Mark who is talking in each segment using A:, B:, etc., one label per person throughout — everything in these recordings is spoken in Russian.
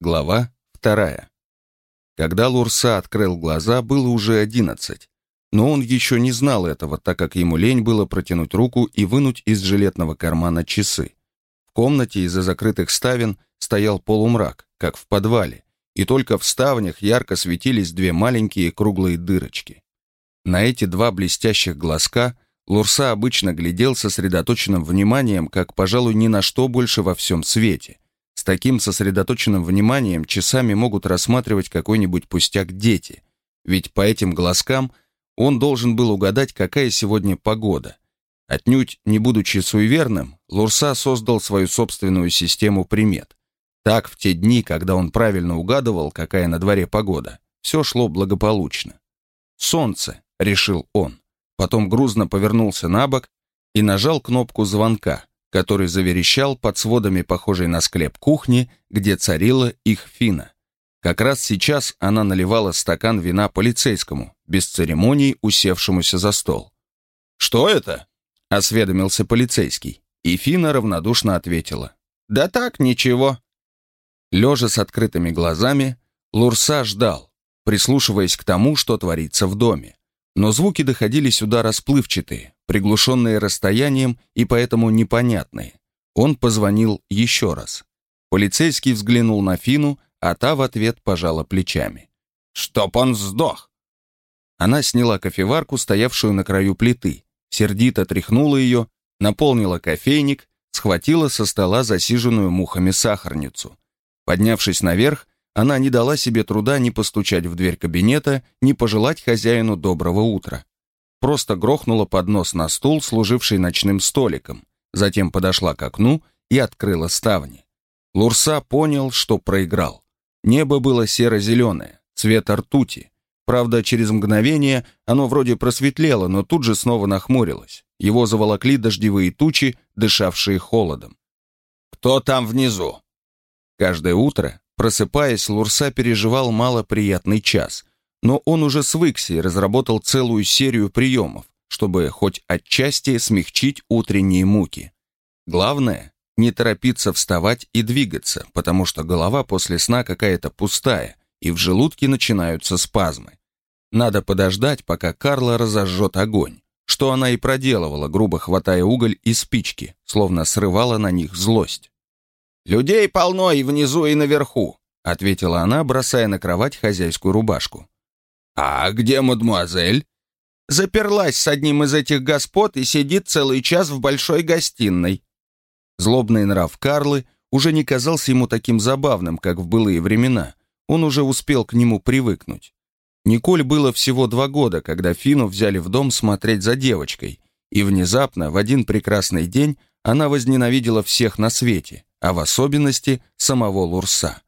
A: Глава вторая. Когда Лурса открыл глаза, было уже одиннадцать. Но он еще не знал этого, так как ему лень было протянуть руку и вынуть из жилетного кармана часы. В комнате из-за закрытых ставен стоял полумрак, как в подвале, и только в ставнях ярко светились две маленькие круглые дырочки. На эти два блестящих глазка Лурса обычно глядел сосредоточенным вниманием, как, пожалуй, ни на что больше во всем свете. С таким сосредоточенным вниманием часами могут рассматривать какой-нибудь пустяк дети, ведь по этим глазкам он должен был угадать, какая сегодня погода. Отнюдь не будучи суеверным, Лурса создал свою собственную систему примет. Так, в те дни, когда он правильно угадывал, какая на дворе погода, все шло благополучно. «Солнце», — решил он. Потом грузно повернулся на бок и нажал кнопку звонка который заверещал под сводами похожей на склеп кухни, где царила их фина. Как раз сейчас она наливала стакан вина полицейскому, без церемоний усевшемуся за стол.
B: «Что это?»
A: — осведомился полицейский, и Фина равнодушно ответила.
B: «Да так, ничего».
A: Лежа с открытыми глазами, Лурса ждал, прислушиваясь к тому, что творится в доме. Но звуки доходили сюда расплывчатые, приглушенные расстоянием и поэтому непонятные. Он позвонил еще раз. Полицейский взглянул на Фину, а та в ответ пожала плечами.
B: «Чтоб он сдох!»
A: Она сняла кофеварку, стоявшую на краю плиты, сердито тряхнула ее, наполнила кофейник, схватила со стола засиженную мухами сахарницу. Поднявшись наверх, она не дала себе труда ни постучать в дверь кабинета, ни пожелать хозяину доброго утра просто грохнула поднос на стул, служивший ночным столиком, затем подошла к окну и открыла ставни. Лурса понял, что проиграл. Небо было серо-зеленое, цвета ртути. Правда, через мгновение оно вроде просветлело, но тут же снова нахмурилось. Его заволокли дождевые тучи, дышавшие холодом.
B: «Кто там внизу?»
A: Каждое утро, просыпаясь, Лурса переживал малоприятный час, но он уже свыкся и разработал целую серию приемов, чтобы хоть отчасти смягчить утренние муки. Главное — не торопиться вставать и двигаться, потому что голова после сна какая-то пустая, и в желудке начинаются спазмы. Надо подождать, пока Карла разожжет огонь, что она и проделывала, грубо хватая уголь и спички, словно срывала на них злость.
B: «Людей полно и внизу, и наверху»,
A: ответила она, бросая на кровать хозяйскую рубашку.
B: «А где мадмуазель?»
C: «Заперлась с одним из этих господ и сидит целый час в большой гостиной».
A: Злобный нрав Карлы уже не казался ему таким забавным, как в былые времена. Он уже успел к нему привыкнуть. Николь было всего два года, когда Фину взяли в дом смотреть за девочкой, и внезапно, в один прекрасный день, она возненавидела всех на свете, а в особенности самого Лурса.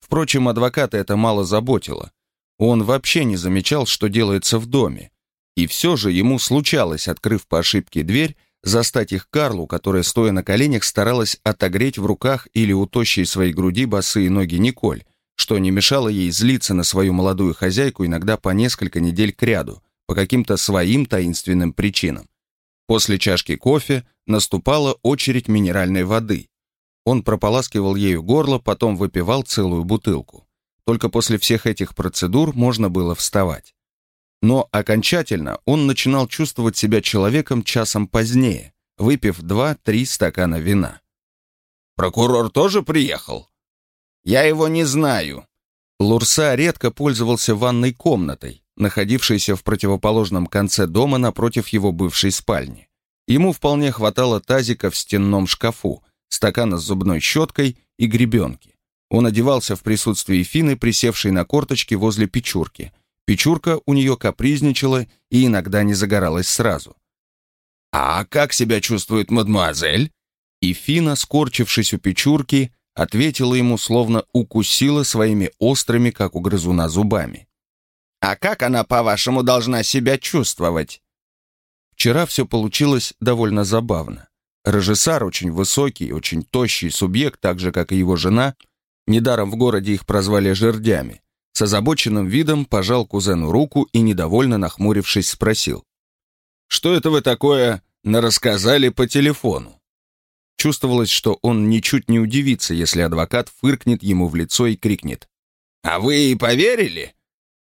A: Впрочем, адвоката это мало заботило. Он вообще не замечал, что делается в доме. И все же ему случалось, открыв по ошибке дверь, застать их Карлу, которая, стоя на коленях, старалась отогреть в руках или у тощей своей груди босые ноги Николь, что не мешало ей злиться на свою молодую хозяйку иногда по несколько недель кряду, по каким-то своим таинственным причинам. После чашки кофе наступала очередь минеральной воды. Он прополаскивал ею горло, потом выпивал целую бутылку. Только после всех этих процедур можно было вставать. Но окончательно он начинал чувствовать себя человеком часом позднее, выпив два-три стакана вина.
B: «Прокурор тоже приехал?»
C: «Я его не знаю».
A: Лурса редко пользовался ванной комнатой, находившейся в противоположном конце дома напротив его бывшей спальни. Ему вполне хватало тазика в стенном шкафу, стакана с зубной щеткой и гребенки. Он одевался в присутствии Фины, присевшей на корточки возле печурки. Печурка у нее капризничала и иногда не загоралась сразу.
B: «А как себя чувствует мадемуазель?»
A: И Фина, скорчившись у печурки, ответила ему, словно укусила своими острыми, как у грызуна, зубами.
C: «А как она, по-вашему, должна себя чувствовать?»
A: Вчера все получилось довольно забавно. Режиссар, очень высокий, очень тощий субъект, так же, как и его жена, Недаром в городе их прозвали жердями. С озабоченным видом пожал кузену руку и, недовольно нахмурившись, спросил.
B: «Что это вы такое нарассказали по телефону?»
A: Чувствовалось, что он ничуть не удивится, если адвокат фыркнет ему в лицо и крикнет.
B: «А вы и поверили?»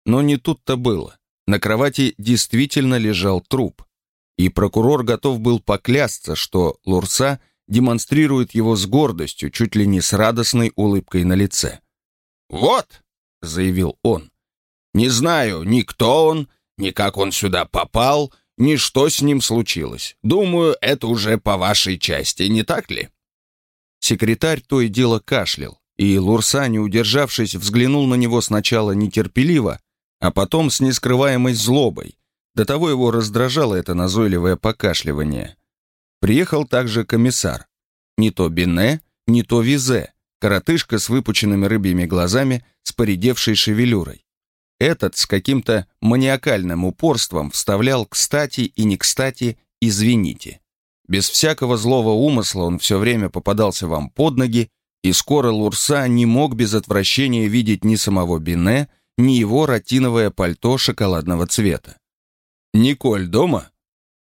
A: Но не тут-то было. На кровати действительно лежал труп. И прокурор готов был поклясться, что Лурса демонстрирует его с гордостью, чуть ли не с радостной улыбкой на лице.
B: «Вот», — заявил он, — «не знаю ни кто он, ни как он сюда попал, ни что с ним случилось. Думаю, это уже по вашей части, не так ли?»
A: Секретарь то и дело кашлял, и Лурса, не удержавшись, взглянул на него сначала нетерпеливо, а потом с нескрываемой злобой. До того его раздражало это назойливое покашливание. Приехал также комиссар. Не то Бине, не то Визе, коротышка с выпученными рыбьими глазами, с поредевшей шевелюрой. Этот с каким-то маниакальным упорством вставлял кстати и не кстати «извините». Без всякого злого умысла он все время попадался вам под ноги, и скоро Лурса не мог без отвращения видеть ни самого Бине, ни его ротиновое пальто шоколадного цвета. «Николь дома?» —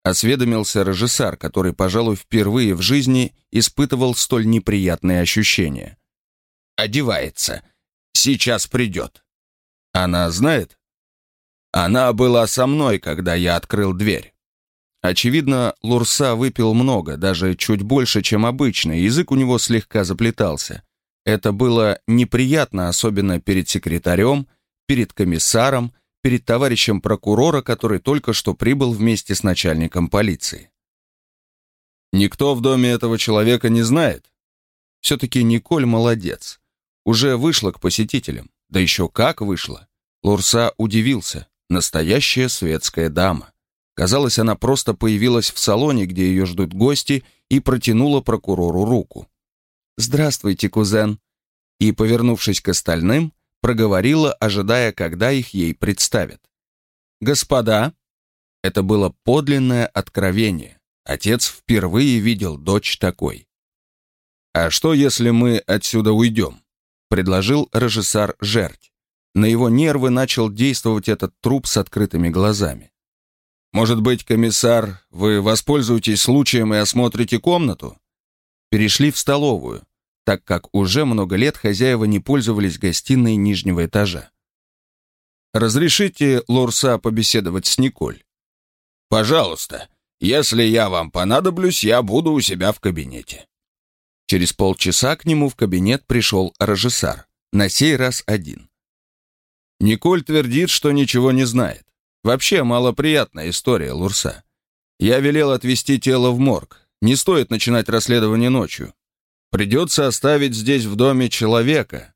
A: осведомился режиссер, который, пожалуй, впервые в жизни испытывал столь неприятные ощущения.
B: «Одевается. Сейчас придет».
A: «Она знает?»
B: «Она была со мной, когда я открыл дверь».
A: Очевидно, Лурса выпил много, даже чуть больше, чем обычно, язык у него слегка заплетался. Это было неприятно, особенно перед секретарем, перед комиссаром, перед товарищем прокурора, который только что прибыл вместе с начальником полиции. Никто в доме этого человека не знает. Все-таки Николь молодец. Уже вышла к посетителям. Да еще как вышла. Лурса удивился. Настоящая светская дама. Казалось, она просто появилась в салоне, где ее ждут гости, и протянула прокурору руку. «Здравствуйте, кузен». И, повернувшись к остальным, проговорила, ожидая, когда их ей представят. «Господа!» Это было подлинное откровение. Отец впервые видел дочь такой. «А что, если мы отсюда уйдем?» — предложил режиссер Жерть. На его нервы начал действовать этот труп с открытыми глазами. «Может быть, комиссар, вы воспользуетесь случаем и осмотрите комнату?» Перешли в столовую так как уже много лет хозяева не пользовались гостиной нижнего этажа. «Разрешите, Лурса, побеседовать с Николь?»
B: «Пожалуйста. Если я вам понадоблюсь, я буду у себя в кабинете».
A: Через полчаса к нему в кабинет пришел режиссер, на сей раз один. Николь твердит, что ничего не знает. Вообще малоприятная история, Лурса. Я велел отвезти тело в морг. Не стоит начинать расследование ночью. Придется оставить здесь в доме человека.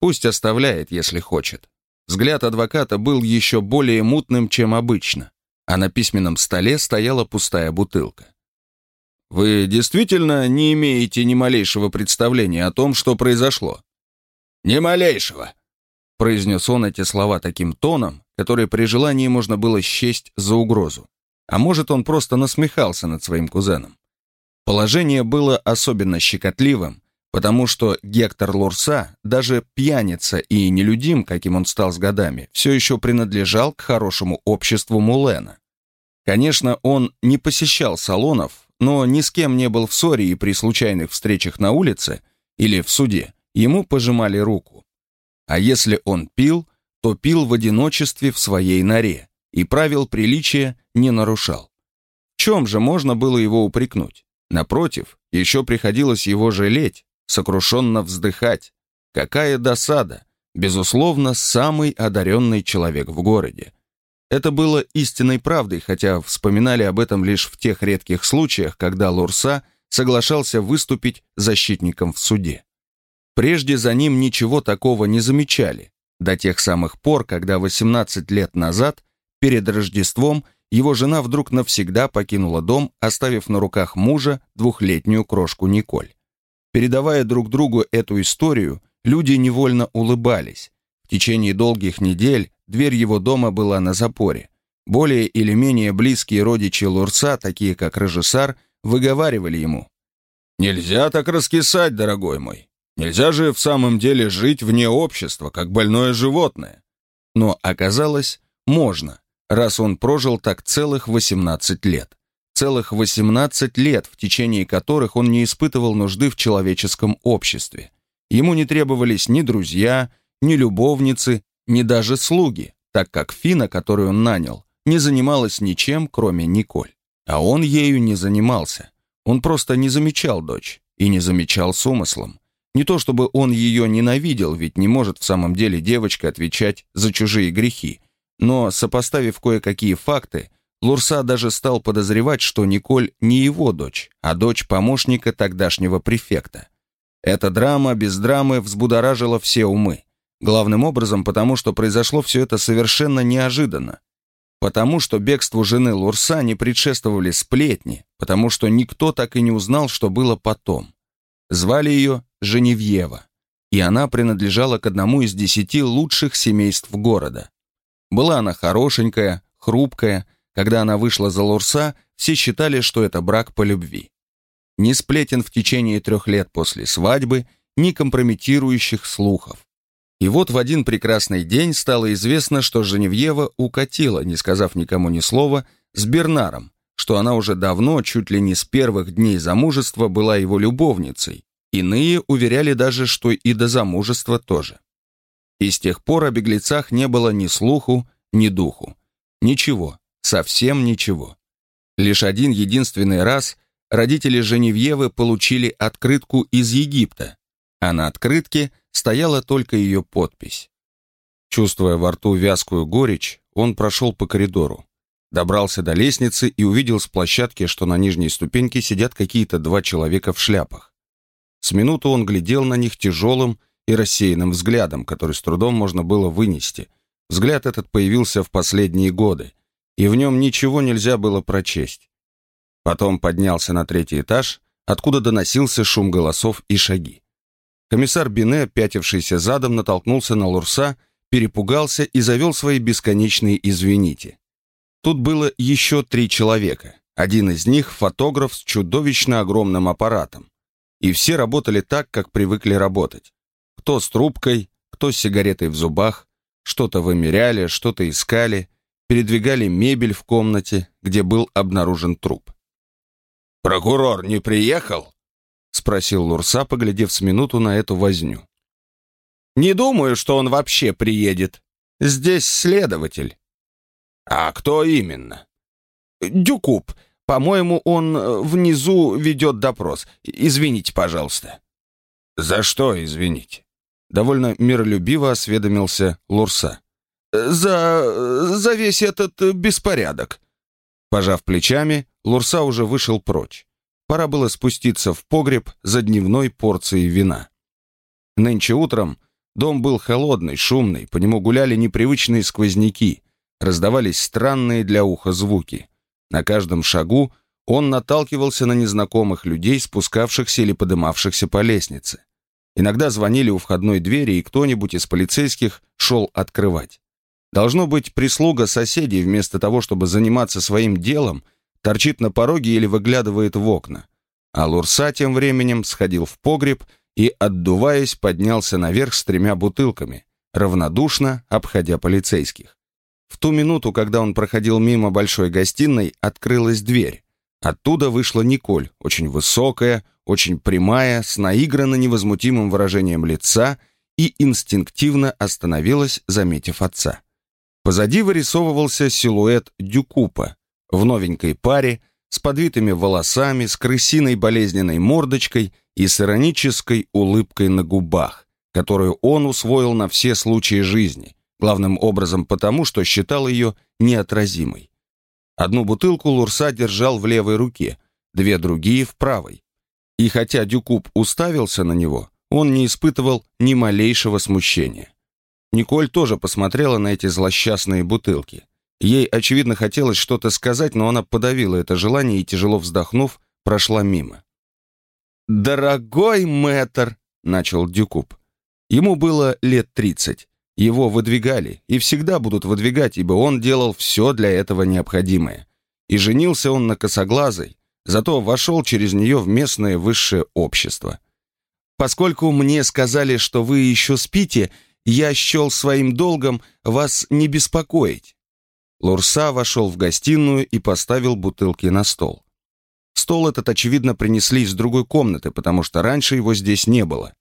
A: Пусть оставляет, если хочет. Взгляд адвоката был еще более мутным, чем обычно, а на письменном столе стояла пустая бутылка. «Вы действительно не имеете ни малейшего представления о том, что произошло?»
B: «Ни малейшего», —
A: произнес он эти слова таким тоном, который при желании можно было счесть за угрозу. А может, он просто насмехался над своим кузеном. Положение было особенно щекотливым, потому что Гектор Лурса, даже пьяница и нелюдим, каким он стал с годами, все еще принадлежал к хорошему обществу Мулена. Конечно, он не посещал салонов, но ни с кем не был в ссоре и при случайных встречах на улице или в суде ему пожимали руку. А если он пил, то пил в одиночестве в своей норе и правил приличия не нарушал. В чем же можно было его упрекнуть? Напротив, еще приходилось его жалеть, сокрушенно вздыхать. Какая досада! Безусловно, самый одаренный человек в городе. Это было истинной правдой, хотя вспоминали об этом лишь в тех редких случаях, когда Лурса соглашался выступить защитником в суде. Прежде за ним ничего такого не замечали, до тех самых пор, когда 18 лет назад, перед Рождеством, его жена вдруг навсегда покинула дом, оставив на руках мужа двухлетнюю крошку Николь. Передавая друг другу эту историю, люди невольно улыбались. В течение долгих недель дверь его дома была на запоре. Более или менее близкие родичи Лурса, такие как режиссер, выговаривали ему. «Нельзя так раскисать, дорогой мой. Нельзя же в самом деле жить вне общества, как больное животное». Но оказалось, можно раз он прожил так целых 18 лет. Целых 18 лет, в течение которых он не испытывал нужды в человеческом обществе. Ему не требовались ни друзья, ни любовницы, ни даже слуги, так как Фина, которую он нанял, не занималась ничем, кроме Николь. А он ею не занимался. Он просто не замечал дочь и не замечал с умыслом. Не то чтобы он ее ненавидел, ведь не может в самом деле девочка отвечать за чужие грехи. Но, сопоставив кое-какие факты, Лурса даже стал подозревать, что Николь не его дочь, а дочь помощника тогдашнего префекта. Эта драма без драмы взбудоражила все умы. Главным образом потому, что произошло все это совершенно неожиданно. Потому что бегству жены Лурса не предшествовали сплетни, потому что никто так и не узнал, что было потом. Звали ее Женевьева, и она принадлежала к одному из десяти лучших семейств города. Была она хорошенькая, хрупкая, когда она вышла за Лурса, все считали, что это брак по любви. Ни сплетен в течение трех лет после свадьбы, ни компрометирующих слухов. И вот в один прекрасный день стало известно, что Женевьева укатила, не сказав никому ни слова, с Бернаром, что она уже давно, чуть ли не с первых дней замужества, была его любовницей. Иные уверяли даже, что и до замужества тоже. И с тех пор о беглецах не было ни слуху, ни духу. Ничего, совсем ничего. Лишь один единственный раз родители Женевьевы получили открытку из Египта, а на открытке стояла только ее подпись. Чувствуя во рту вязкую горечь, он прошел по коридору, добрался до лестницы и увидел с площадки, что на нижней ступеньке сидят какие-то два человека в шляпах. С минуту он глядел на них тяжелым и рассеянным взглядом, который с трудом можно было вынести. Взгляд этот появился в последние годы, и в нем ничего нельзя было прочесть. Потом поднялся на третий этаж, откуда доносился шум голосов и шаги. Комиссар Бине, пятившийся задом, натолкнулся на Лурса, перепугался и завел свои бесконечные «извините». Тут было еще три человека. Один из них — фотограф с чудовищно огромным аппаратом. И все работали так, как привыкли работать. Кто с трубкой, кто с сигаретой в зубах, что-то вымеряли, что-то искали, передвигали мебель в комнате, где был обнаружен труп.
B: «Прокурор не приехал?»
A: — спросил Лурса, поглядев с минуту на эту возню.
C: «Не думаю, что он вообще приедет. Здесь следователь».
B: «А кто именно?»
C: «Дюкуб. По-моему, он э, внизу ведет допрос. Извините, пожалуйста».
B: «За что извините?»
A: Довольно миролюбиво осведомился Лурса.
C: «За... за весь этот беспорядок».
A: Пожав плечами, Лурса уже вышел прочь. Пора было спуститься в погреб за дневной порцией вина. Нынче утром дом был холодный, шумный, по нему гуляли непривычные сквозняки, раздавались странные для уха звуки. На каждом шагу он наталкивался на незнакомых людей, спускавшихся или подымавшихся по лестнице. Иногда звонили у входной двери, и кто-нибудь из полицейских шел открывать. Должно быть, прислуга соседей вместо того, чтобы заниматься своим делом, торчит на пороге или выглядывает в окна. А Лурса тем временем сходил в погреб и, отдуваясь, поднялся наверх с тремя бутылками, равнодушно обходя полицейских. В ту минуту, когда он проходил мимо большой гостиной, открылась дверь. Оттуда вышла Николь, очень высокая, очень прямая, с наигранно невозмутимым выражением лица и инстинктивно остановилась, заметив отца. Позади вырисовывался силуэт Дюкупа, в новенькой паре, с подвитыми волосами, с крысиной болезненной мордочкой и с иронической улыбкой на губах, которую он усвоил на все случаи жизни, главным образом потому, что считал ее неотразимой. Одну бутылку Лурса держал в левой руке, две другие в правой. И хотя Дюкуб уставился на него, он не испытывал ни малейшего смущения. Николь тоже посмотрела на эти злосчастные бутылки – Ей, очевидно, хотелось что-то сказать, но она подавила это желание и, тяжело вздохнув, прошла мимо.
C: «Дорогой мэтр!» — начал Дюкуб.
A: Ему было лет тридцать. Его выдвигали и всегда будут выдвигать, ибо он делал все для этого необходимое. И женился он на косоглазой, зато вошел через нее в местное высшее общество. «Поскольку мне сказали, что вы еще спите, я счел своим долгом вас не беспокоить. Лурса вошел в гостиную и поставил бутылки на стол. Стол этот, очевидно, принесли из другой комнаты, потому что раньше его здесь не было.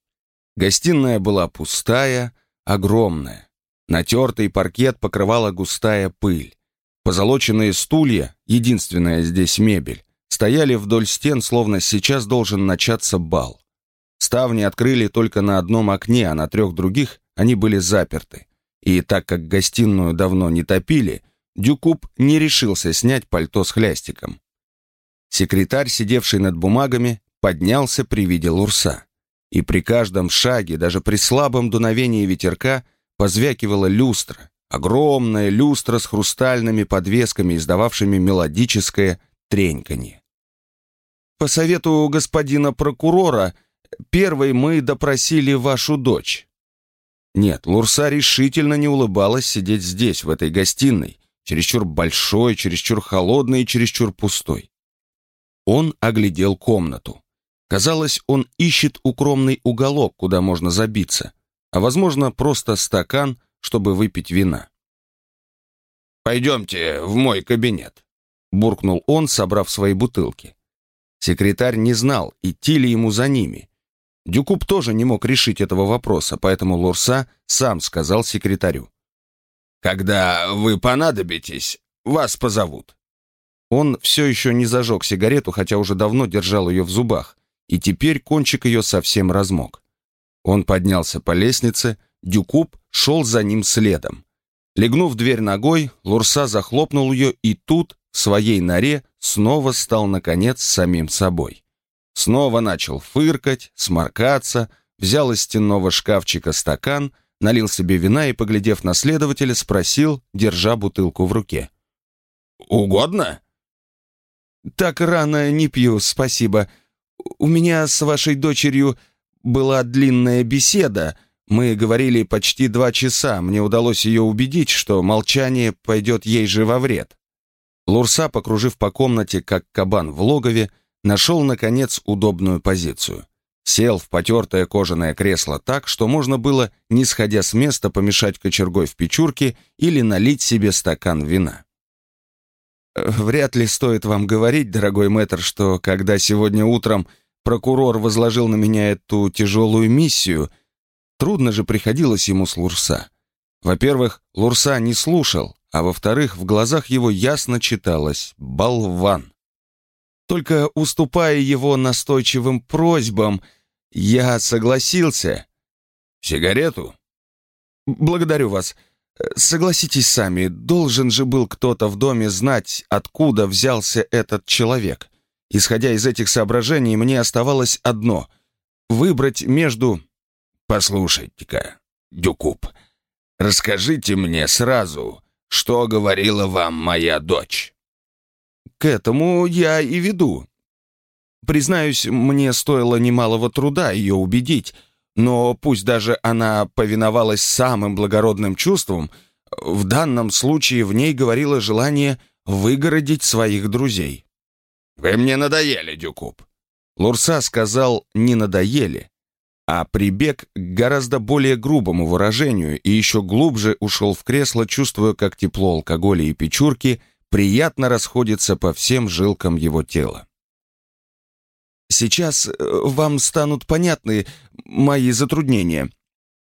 A: Гостиная была пустая, огромная. Натертый паркет покрывала густая пыль. Позолоченные стулья, единственная здесь мебель, стояли вдоль стен, словно сейчас должен начаться бал. Ставни открыли только на одном окне, а на трех других они были заперты. И так как гостиную давно не топили, Дюкуб не решился снять пальто с хлястиком. Секретарь, сидевший над бумагами, поднялся при виде Лурса. И при каждом шаге, даже при слабом дуновении ветерка, позвякивала люстра, огромная люстра с хрустальными подвесками, издававшими мелодическое треньканье. «По совету господина прокурора, первой мы допросили вашу дочь». Нет, Лурса решительно не улыбалась сидеть здесь, в этой гостиной, чересчур большой, чересчур холодный и чересчур пустой. Он оглядел комнату. Казалось, он ищет укромный уголок, куда можно забиться, а, возможно, просто стакан, чтобы выпить вина.
B: «Пойдемте в мой кабинет», — буркнул он, собрав свои бутылки.
A: Секретарь не знал, идти ли ему за ними. Дюкуб тоже не мог решить этого вопроса, поэтому Лурса сам сказал секретарю.
B: «Когда вы понадобитесь, вас позовут».
A: Он все еще не зажег сигарету, хотя уже давно держал ее в зубах, и теперь кончик ее совсем размок. Он поднялся по лестнице, Дюкуб шел за ним следом. Легнув дверь ногой, Лурса захлопнул ее и тут, своей норе, снова стал, наконец, самим собой. Снова начал фыркать, сморкаться, взял из стенного шкафчика стакан, налил себе вина и, поглядев на следователя, спросил, держа бутылку в руке.
B: «Угодно?»
A: «Так рано не пью, спасибо. У меня с вашей дочерью была длинная беседа. Мы говорили почти два часа. Мне удалось ее убедить, что молчание пойдет ей же во вред». Лурса, покружив по комнате, как кабан в логове, нашел, наконец, удобную позицию. Сел в потертое кожаное кресло так, что можно было, не сходя с места, помешать кочергой в печурке или налить себе стакан вина. Вряд ли стоит вам говорить, дорогой мэтр, что когда сегодня утром прокурор возложил на меня эту тяжелую миссию, трудно же приходилось ему с Лурса. Во-первых, Лурса не слушал, а во-вторых, в глазах его ясно читалось «болван». Только уступая его настойчивым просьбам, я согласился.
B: «Сигарету?»
A: «Благодарю вас. Согласитесь сами, должен же был кто-то в доме знать, откуда взялся этот человек. Исходя из этих соображений, мне оставалось одно — выбрать между...
B: Послушайте-ка, Дюкуб, расскажите мне сразу, что говорила вам моя дочь.
A: К этому я и веду. Признаюсь, мне стоило немалого труда ее убедить, но пусть даже она повиновалась самым благородным чувствам, в данном случае в ней говорило желание выгородить своих друзей.
B: «Вы мне надоели, Дюкуб!»
A: Лурса сказал «не надоели», а прибег к гораздо более грубому выражению и еще глубже ушел в кресло, чувствуя, как тепло алкоголя и печурки приятно расходится по всем жилкам его тела. Сейчас э, вам станут понятны мои затруднения.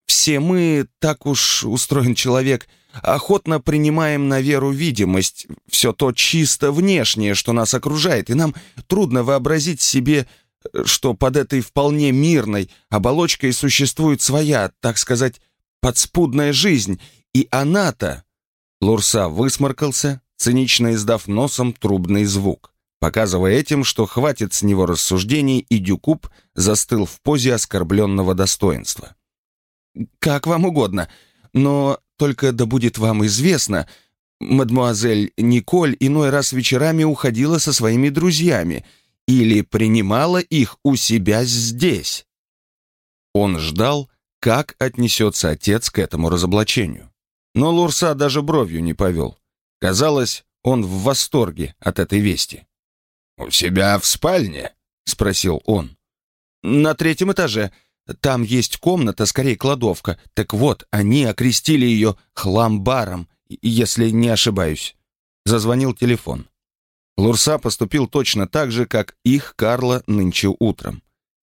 A: Все мы, так уж устроен человек, охотно принимаем на веру видимость, все то чисто внешнее, что нас окружает, и нам трудно вообразить себе, что под этой вполне мирной оболочкой существует своя, так сказать, подспудная жизнь, и она-то... Лурса высморкался, цинично издав носом трубный звук показывая этим, что хватит с него рассуждений, и Дюкуб застыл в позе оскорбленного достоинства. «Как вам угодно, но только да будет вам известно, мадмуазель Николь иной раз вечерами уходила со своими друзьями или принимала их у себя здесь». Он ждал, как отнесется отец к этому разоблачению. Но Лурса даже бровью не повел. Казалось, он в восторге от этой вести.
B: «У себя в спальне?» — спросил он.
A: «На третьем этаже. Там есть комната, скорее кладовка. Так вот, они окрестили ее хламбаром, если не ошибаюсь». Зазвонил телефон. Лурса поступил точно так же, как их Карла нынче утром.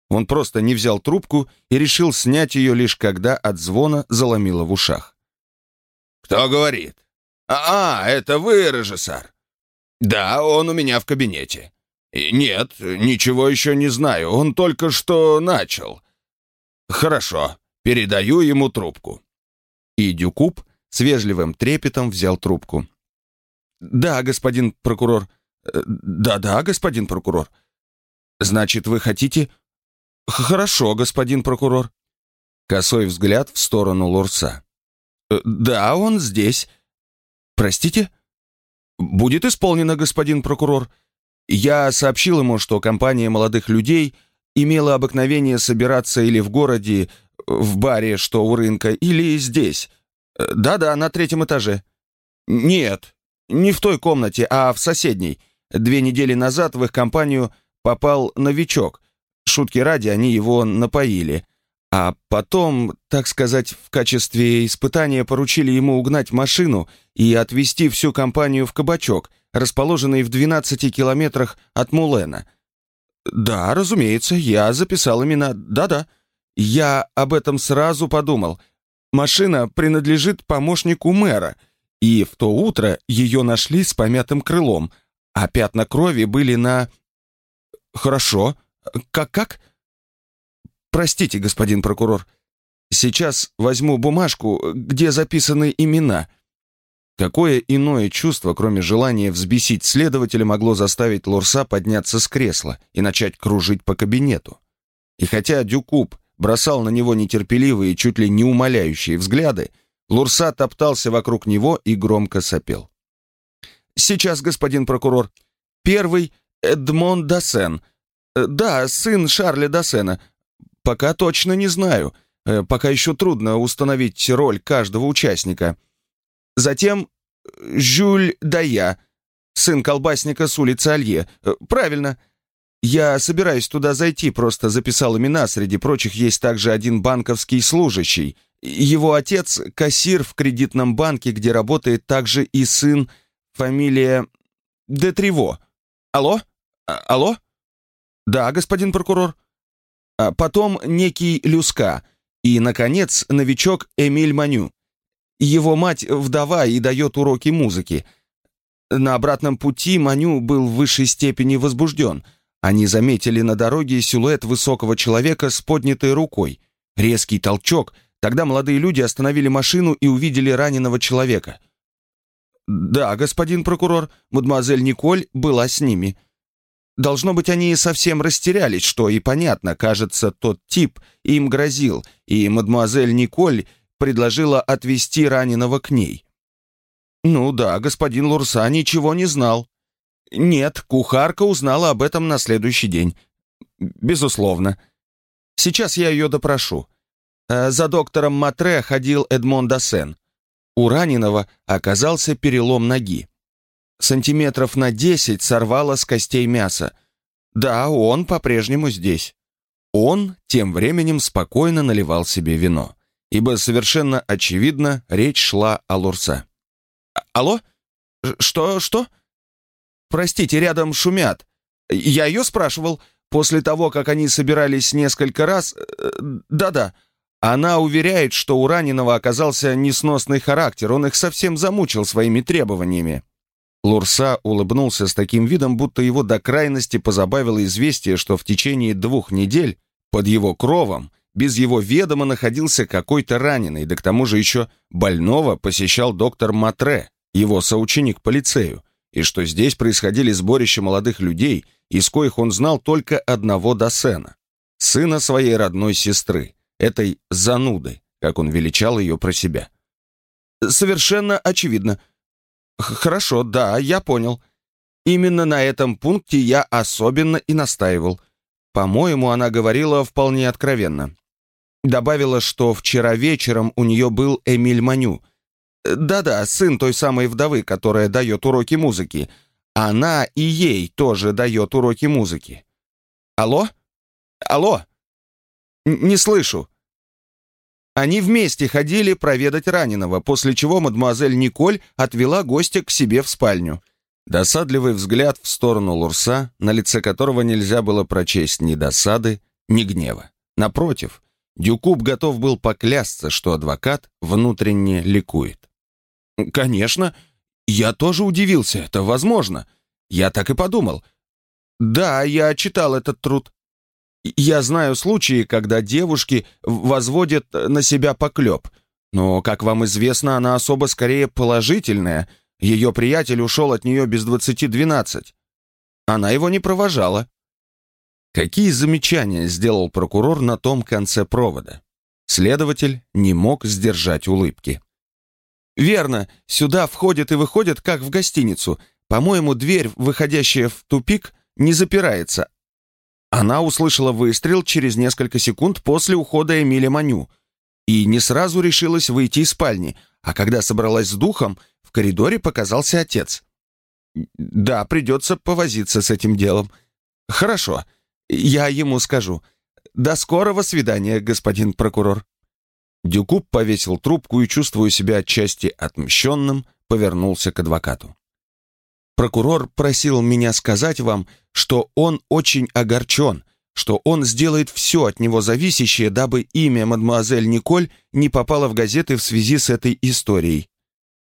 A: Он просто не взял трубку и решил снять ее лишь когда от звона заломило в ушах.
B: «Кто говорит?» «А, а это вы, режиссер?» «Да, он у меня в кабинете». «Нет, ничего еще не знаю, он только что начал». «Хорошо, передаю ему трубку».
A: И Дюкуб с вежливым трепетом взял трубку. «Да, господин прокурор. Э, Да-да, господин прокурор. Значит, вы хотите...» «Хорошо, господин прокурор». Косой взгляд в сторону Лурса. «Э, «Да, он здесь. Простите?» «Будет исполнено, господин прокурор. Я сообщил ему, что компания молодых людей имела обыкновение собираться или в городе, в баре, что у рынка, или здесь. Да-да, на третьем этаже. Нет, не в той комнате, а в соседней. Две недели назад в их компанию попал новичок. Шутки ради, они его напоили. А потом, так сказать, в качестве испытания поручили ему угнать машину и отвезти всю компанию в кабачок, расположенный в 12 километрах от Мулена. Да, разумеется, я записал имена. Да-да. Я об этом сразу подумал. Машина принадлежит помощнику мэра, и в то утро ее нашли с помятым крылом, а пятна крови были на... Хорошо. Как-как? Простите, господин прокурор. Сейчас возьму бумажку, где записаны имена. Какое иное чувство, кроме желания взбесить следователя, могло заставить Лорса подняться с кресла и начать кружить по кабинету? И хотя Дюкуб бросал на него нетерпеливые, чуть ли не умоляющие взгляды, Лурса топтался вокруг него и громко сопел. «Сейчас, господин прокурор. Первый — Эдмон Дасен. Да, сын Шарля Дасена. Пока точно не знаю. Э, пока еще трудно установить роль каждого участника. Затем э, Жюль Дая, сын колбасника с улицы Алье. Э, правильно. Я собираюсь туда зайти, просто записал имена. Среди прочих есть также один банковский служащий. Его отец — кассир в кредитном банке, где работает также и сын, фамилия Детриво. Алло? А, алло? Да, господин прокурор. А потом некий Люска. И, наконец, новичок Эмиль Маню. Его мать вдова и дает уроки музыки. На обратном пути Маню был в высшей степени возбужден. Они заметили на дороге силуэт высокого человека с поднятой рукой. Резкий толчок. Тогда молодые люди остановили машину и увидели раненого человека. «Да, господин прокурор, мадемуазель Николь была с ними». Должно быть, они совсем растерялись, что и понятно. Кажется, тот тип им грозил, и мадемуазель Николь предложила отвезти раненого к ней. Ну да, господин Лурса ничего не знал. Нет, кухарка узнала об этом на следующий день. Безусловно. Сейчас я ее допрошу. Э, за доктором Матре ходил Эдмон Дасен. У раненого оказался перелом ноги сантиметров на десять сорвало с костей мяса. Да, он по-прежнему здесь. Он тем временем спокойно наливал себе вино, ибо совершенно очевидно речь шла о Лурса. «А, «Алло? Что, что?» «Простите, рядом шумят. Я ее спрашивал. После того, как они собирались несколько раз... Э, да-да. Она уверяет, что у раненого оказался несносный характер, он их совсем замучил своими требованиями. Лурса улыбнулся с таким видом, будто его до крайности позабавило известие, что в течение двух недель под его кровом без его ведома находился какой-то раненый, да к тому же еще больного посещал доктор Матре, его соученик по лицею, и что здесь происходили сборища молодых людей, из коих он знал только одного Досена, сына своей родной сестры, этой зануды, как он величал ее про себя. «Совершенно очевидно», «Хорошо, да, я понял. Именно на этом пункте я особенно и настаивал. По-моему, она говорила вполне откровенно. Добавила, что вчера вечером у нее был Эмиль Маню. Да-да, сын той самой вдовы, которая дает уроки музыки. Она и ей тоже дает уроки музыки. Алло? Алло? Не слышу. Они вместе ходили проведать раненого, после чего мадемуазель Николь отвела гостя к себе в спальню. Досадливый взгляд в сторону Лурса, на лице которого нельзя было прочесть ни досады, ни гнева. Напротив, Дюкуб готов был поклясться, что адвокат внутренне ликует. «Конечно, я тоже удивился, это возможно. Я так и подумал. Да, я читал этот труд. Я знаю случаи, когда девушки возводят на себя поклеп, но, как вам известно, она особо скорее положительная. Ее приятель ушел от нее без двадцати двенадцать. Она его не провожала. Какие замечания сделал прокурор на том конце провода? Следователь не мог сдержать улыбки. «Верно, сюда входят и выходят, как в гостиницу. По-моему, дверь, выходящая в тупик, не запирается, она услышала выстрел через несколько секунд после ухода Эмиля Маню и не сразу решилась выйти из спальни, а когда собралась с духом, в коридоре показался отец. «Да, придется повозиться с этим делом. Хорошо, я ему скажу. До скорого свидания, господин прокурор». Дюкуб повесил трубку и, чувствуя себя отчасти отмщенным, повернулся к адвокату. Прокурор просил меня сказать вам, что он очень огорчен, что он сделает все от него зависящее, дабы имя мадемуазель Николь не попало в газеты в связи с этой историей.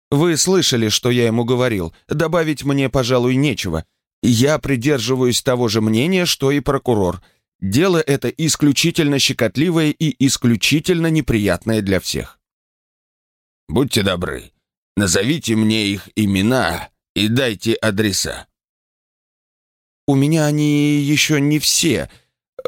A: Вы слышали, что я ему говорил, добавить мне, пожалуй, нечего. Я придерживаюсь того же мнения, что и прокурор. Дело это исключительно щекотливое и исключительно неприятное для всех.
B: «Будьте добры, назовите мне их имена и дайте адреса».
A: «У меня они еще не все.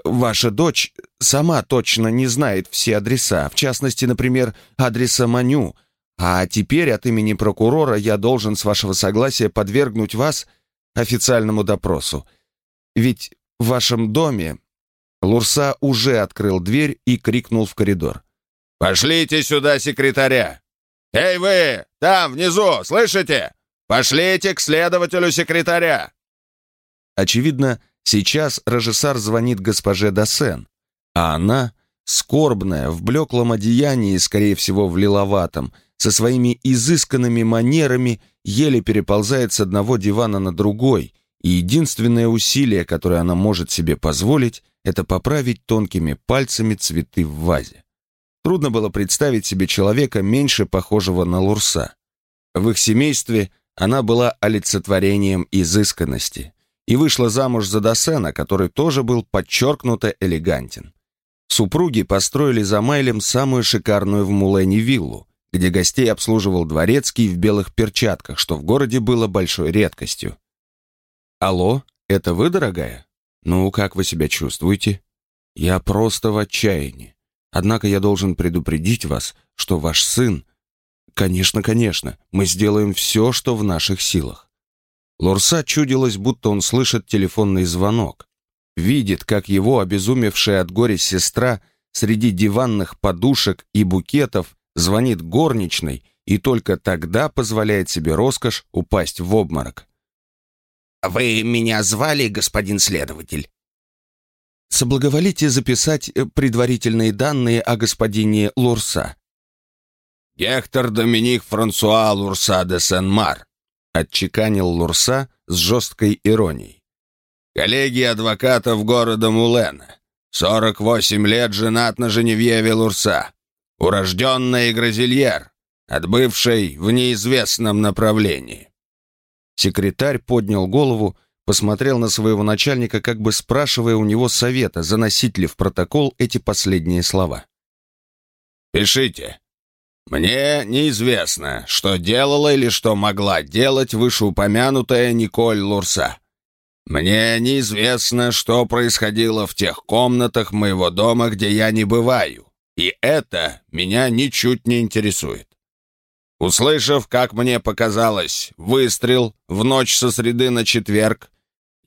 A: Ваша дочь сама точно не знает все адреса, в частности, например, адреса Маню. А теперь от имени прокурора я должен, с вашего согласия, подвергнуть вас официальному допросу. Ведь в вашем доме...» Лурса уже открыл дверь и крикнул в коридор.
B: «Пошлите сюда секретаря! Эй вы, там, внизу, слышите? Пошлите к следователю секретаря!»
A: Очевидно, сейчас Режиссар звонит госпоже Досен, а она, скорбная, в блеклом одеянии, скорее всего, в лиловатом, со своими изысканными манерами, еле переползает с одного дивана на другой, и единственное усилие, которое она может себе позволить, это поправить тонкими пальцами цветы в вазе. Трудно было представить себе человека, меньше похожего на Лурса. В их семействе – она была олицетворением изысканности и вышла замуж за Досена, который тоже был подчеркнуто элегантен. Супруги построили за Майлем самую шикарную в Мулене виллу, где гостей обслуживал дворецкий в белых перчатках, что в городе было большой редкостью. «Алло, это вы, дорогая? Ну, как вы себя чувствуете?» «Я просто в отчаянии. Однако я должен предупредить вас, что ваш сын «Конечно, конечно, мы сделаем все, что в наших силах». Лурса чудилось, будто он слышит телефонный звонок. Видит, как его обезумевшая от горя сестра среди диванных подушек и букетов звонит горничной и только тогда позволяет себе роскошь упасть в обморок.
C: «Вы меня звали, господин следователь?»
A: «Соблаговолите записать э, предварительные данные о господине Лурса.
B: «Гектор Доминик Франсуа Лурса де Сен-Мар», отчеканил Лурса с жесткой иронией. «Коллеги адвокатов города Мулена. 48 лет женат на Женевьеве Лурса. Урожденный грозильер, отбывший в неизвестном направлении».
A: Секретарь поднял голову, посмотрел на своего начальника, как бы спрашивая у него совета, заносить ли в протокол эти последние слова.
B: «Пишите», мне неизвестно, что делала или что могла делать вышеупомянутая Николь Лурса. Мне неизвестно, что происходило в тех комнатах моего дома, где я не бываю, и это меня ничуть не интересует. Услышав, как мне показалось, выстрел в ночь со среды на четверг,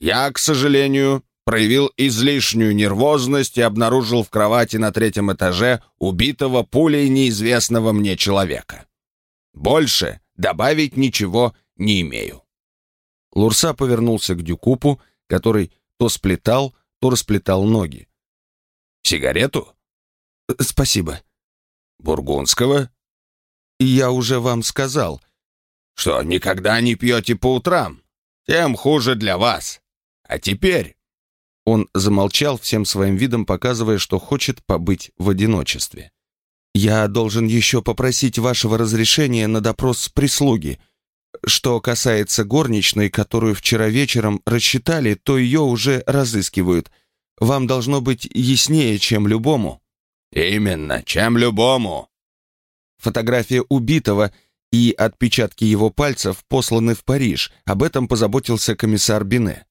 B: я, к сожалению, проявил излишнюю нервозность и обнаружил в кровати на третьем этаже убитого пулей неизвестного мне человека. Больше добавить ничего не имею.
A: Лурса повернулся к Дюкупу, который то сплетал, то расплетал ноги.
B: «Сигарету?»
A: «Спасибо».
B: «Бургундского?»
A: «Я уже вам сказал».
B: «Что, никогда не пьете по утрам?» тем хуже для вас. А теперь...»
A: Он замолчал всем своим видом, показывая, что хочет побыть в одиночестве. «Я должен еще попросить вашего разрешения на допрос прислуги. Что касается горничной, которую вчера вечером рассчитали, то ее уже разыскивают. Вам должно быть яснее, чем любому».
B: «Именно, чем любому».
A: Фотография убитого и отпечатки его пальцев посланы в Париж. Об этом позаботился комиссар Бине.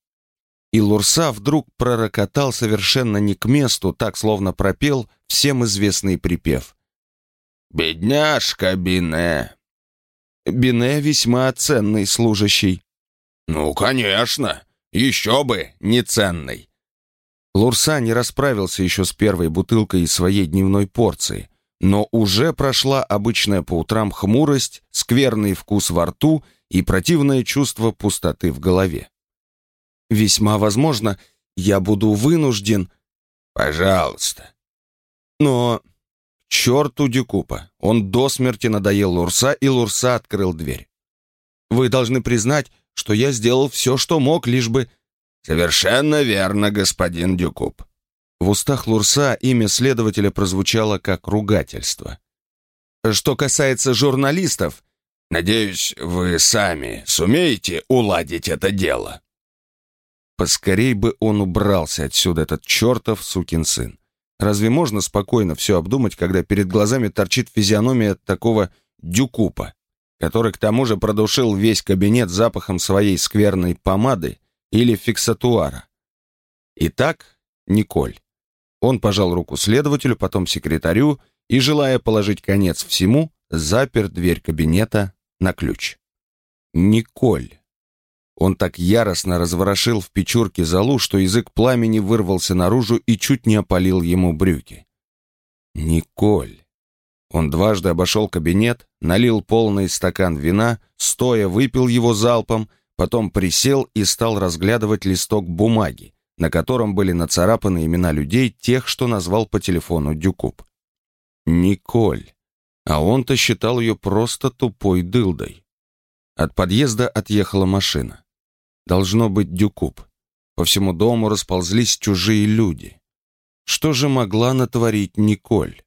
A: И Лурса вдруг пророкотал совершенно не к месту, так словно пропел всем известный припев.
B: «Бедняжка Бине!»
A: Бине весьма ценный служащий.
B: «Ну, конечно! Еще бы, не ценный!»
A: Лурса не расправился еще с первой бутылкой своей дневной порции, но уже прошла обычная по утрам хмурость, скверный вкус во рту и противное чувство пустоты в голове. «Весьма возможно, я буду вынужден...»
B: «Пожалуйста».
A: «Но...» черту Дюкупа. Он до смерти надоел Лурса, и Лурса открыл дверь. «Вы должны признать, что я сделал все, что мог, лишь бы...»
B: «Совершенно верно, господин Дюкуп».
A: В устах Лурса имя следователя прозвучало как ругательство. «Что касается журналистов...»
B: «Надеюсь, вы сами сумеете уладить это дело».
A: Поскорей бы он убрался отсюда, этот чертов сукин сын. Разве можно спокойно все обдумать, когда перед глазами торчит физиономия такого дюкупа, который к тому же продушил весь кабинет запахом своей скверной помады или фиксатуара? Итак, Николь. Он пожал руку следователю, потом секретарю и, желая положить конец всему, запер дверь кабинета на ключ. Николь. Он так яростно разворошил в печурке залу, что язык пламени вырвался наружу и чуть не опалил ему брюки. Николь. Он дважды обошел кабинет, налил полный стакан вина, стоя выпил его залпом, потом присел и стал разглядывать листок бумаги, на котором были нацарапаны имена людей, тех, что назвал по телефону Дюкуб. Николь. А он-то считал ее просто тупой дылдой. От подъезда отъехала машина. Должно быть Дюкуб. По всему дому расползлись чужие люди. Что же могла натворить Николь?